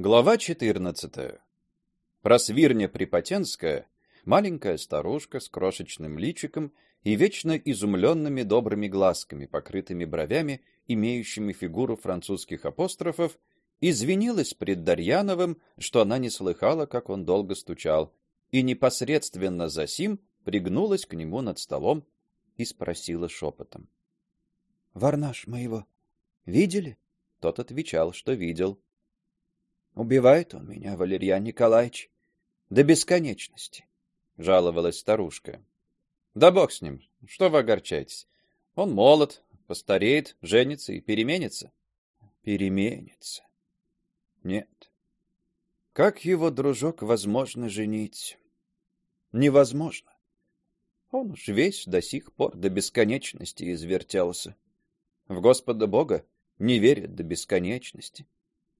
Глава 14. Просвирня Припотенская, маленькая старушка с крошечным личиком и вечно изумленными добрыми глазками, покрытыми бровями, имеющими фигуру французских апострофов, извинилась пред Дарьяновым, что она не слыхала, как он долго стучал, и непосредственно за сим пригнулась к нему над столом и спросила шепотом. Варнаш моего видели? Тот отвечал, что видел. Убивает он меня, Валерьян Николаевич, до бесконечности, жаловалась старушка. Да бог с ним, что вы огорчаетесь? Он молод, постареет, женится и переменится. Переменится. Нет. Как его дружок возможно женить? Невозможно. Он уж весь до сих пор до бесконечности извертелся. В Господа Бога не верит до бесконечности.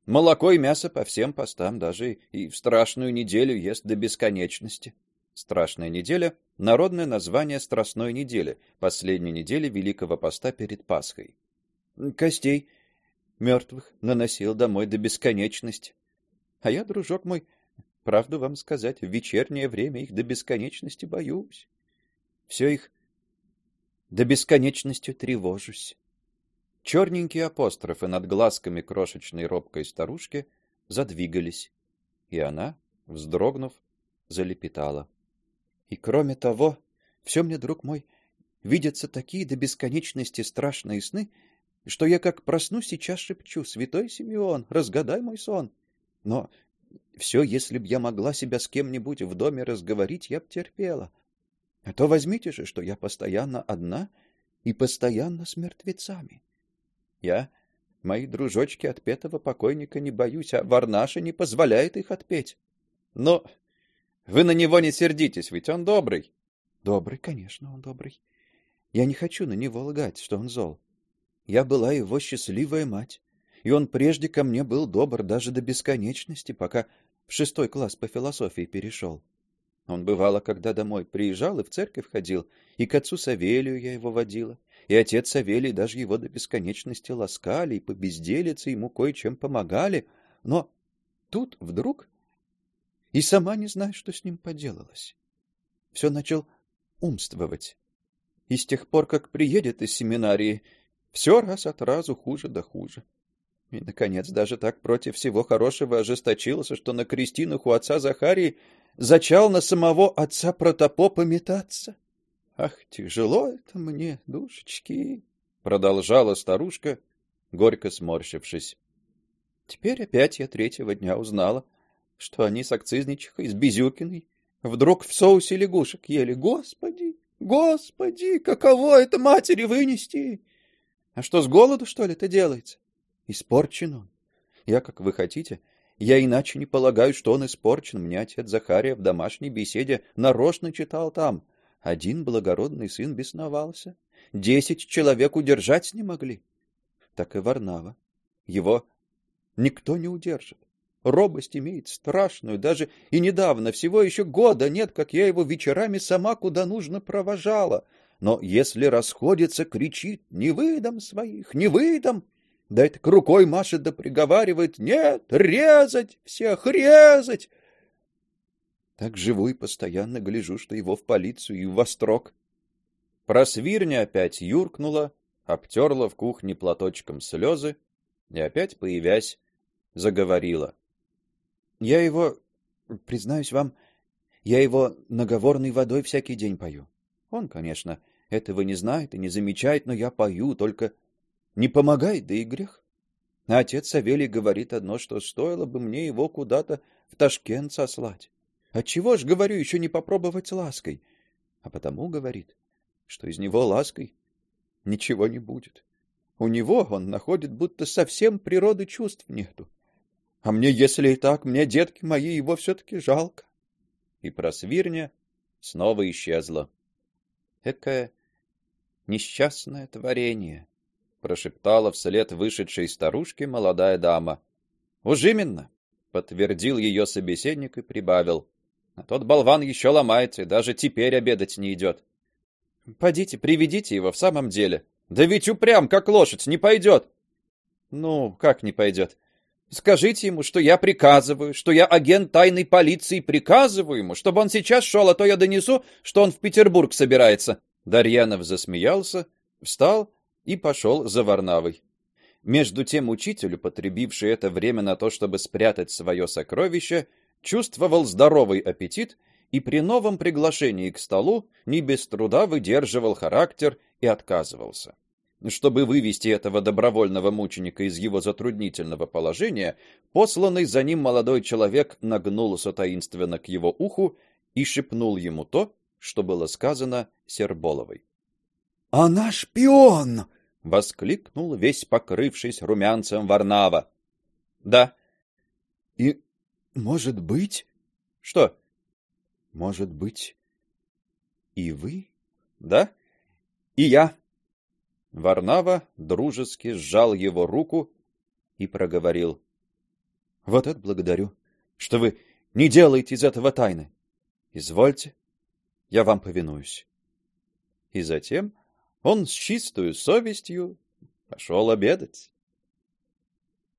Молоко и мясо по всем постам, даже и в страшную неделю ест до бесконечности. Страшная неделя народное название Страстной недели, последней недели Великого поста перед Пасхой. Костей мертвых наносил домой до бесконечности. А я, дружок мой, правду вам сказать, в вечернее время их до бесконечности боюсь. Все их до бесконечности тревожусь. Черненькие апострофы над глазками крошечной робкой старушки задвигались, и она, вздрогнув, залепетала: "И кроме того, все мне, друг мой, видятся такие до бесконечности страшные сны, что я как проснусь сейчас шепчу: Святой Симеон, разгадай мой сон. Но все, если б я могла себя с кем-нибудь в доме разговорить, я б терпела. А то возьмите же, что я постоянно одна и постоянно с мертвецами. Я мои дружочки от петого покойника не боюсь, а Варнаша не позволяет их отпеть. Но вы на него не сердитесь, ведь он добрый. Добрый, конечно, он добрый. Я не хочу на него лгать, что он зол. Я была его счастливая мать, и он прежде ко мне был добр даже до бесконечности, пока в шестой класс по философии перешел. Он бывало, когда домой приезжал и в церковь ходил, и к отцу Савелию я его водила, и отец Савелий даже его до бесконечности ласкали и по безделице ему кое-чем помогали, но тут вдруг и сама не знаю, что с ним поделалось. Все начал умствовать. И с тех пор, как приедет из семинарии, все раз от разу хуже да хуже. И наконец даже так против всего хорошего ожесточился, что на крестинах у отца Захарии зачал на самого отца протопопа метаться. Ах, тяжело это мне, душечки, продолжала старушка, горько сморщившись. Теперь опять я третьего дня узнала, что они с акцизничихой с Безюкиной вдруг в соусе лягушек ели. Господи, господи, каково это матери вынести? А что с голоду что ли это делается? Испорчен он. Я, как вы хотите, я иначе не полагаю, что он испорчен. Мне отец Захария в домашней беседе нарочно читал там. Один благородный сын бесновался, десять человек удержать не могли. Так и Варнава. Его никто не удержит. Робость имеет страшную, даже и недавно, всего еще года нет, как я его вечерами сама куда нужно провожала. Но если расходится, кричит: "Не выдам своих, не выдам!" Да это рукой машет да приговаривает: "Нет, резать всех, резать!" Так живу постоянно гляжу, что его в полицию и в вострок. Просвирня опять юркнула, обтерла в кухне платочком слезы и опять, появясь, заговорила. Я его, признаюсь вам, я его наговорной водой всякий день пою. Он, конечно, этого не знает и не замечает, но я пою, только не помогает, да и грех. А отец Савелий говорит одно, что стоило бы мне его куда-то в Ташкент сослать. Отчего ж, говорю, еще не попробовать лаской? А потому говорит, что из него лаской ничего не будет. У него он находит, будто совсем природы чувств нету. А мне, если и так, мне, детки мои, его все таки жалко. И просвирня снова исчезла. Экое несчастное творение прошептала вслед вышедшей старушке молодая дама. Уж именно, подтвердил ее собеседник и прибавил: а тот болван еще ломается и даже теперь обедать не идет. Пойдите, приведите его в самом деле. Да ведь упрям, как лошадь, не пойдет. Ну, как не пойдет? Скажите ему, что я приказываю, что я агент тайной полиции, приказываю ему, чтобы он сейчас шел, а то я донесу, что он в Петербург собирается. Дарьянов засмеялся, встал и пошел за Варнавой. Между тем учитель, потребивший это время на то, чтобы спрятать свое сокровище, чувствовал здоровый аппетит и при новом приглашении к столу не без труда выдерживал характер и отказывался. Чтобы вывести этого добровольного мученика из его затруднительного положения, посланный за ним молодой человек нагнулся таинственно к его уху и шепнул ему то, что было сказано Серболовой. "Она шпион!" воскликнул весь покрывшись румянцем Варнава. "Да. И может быть, что? Может быть, и вы? Да? И я. Варнава дружески сжал его руку и проговорил: "Вот это благодарю, что вы не делаете из этого тайны. Извольте, я вам повинуюсь". И затем он с чистой совестью пошел обедать.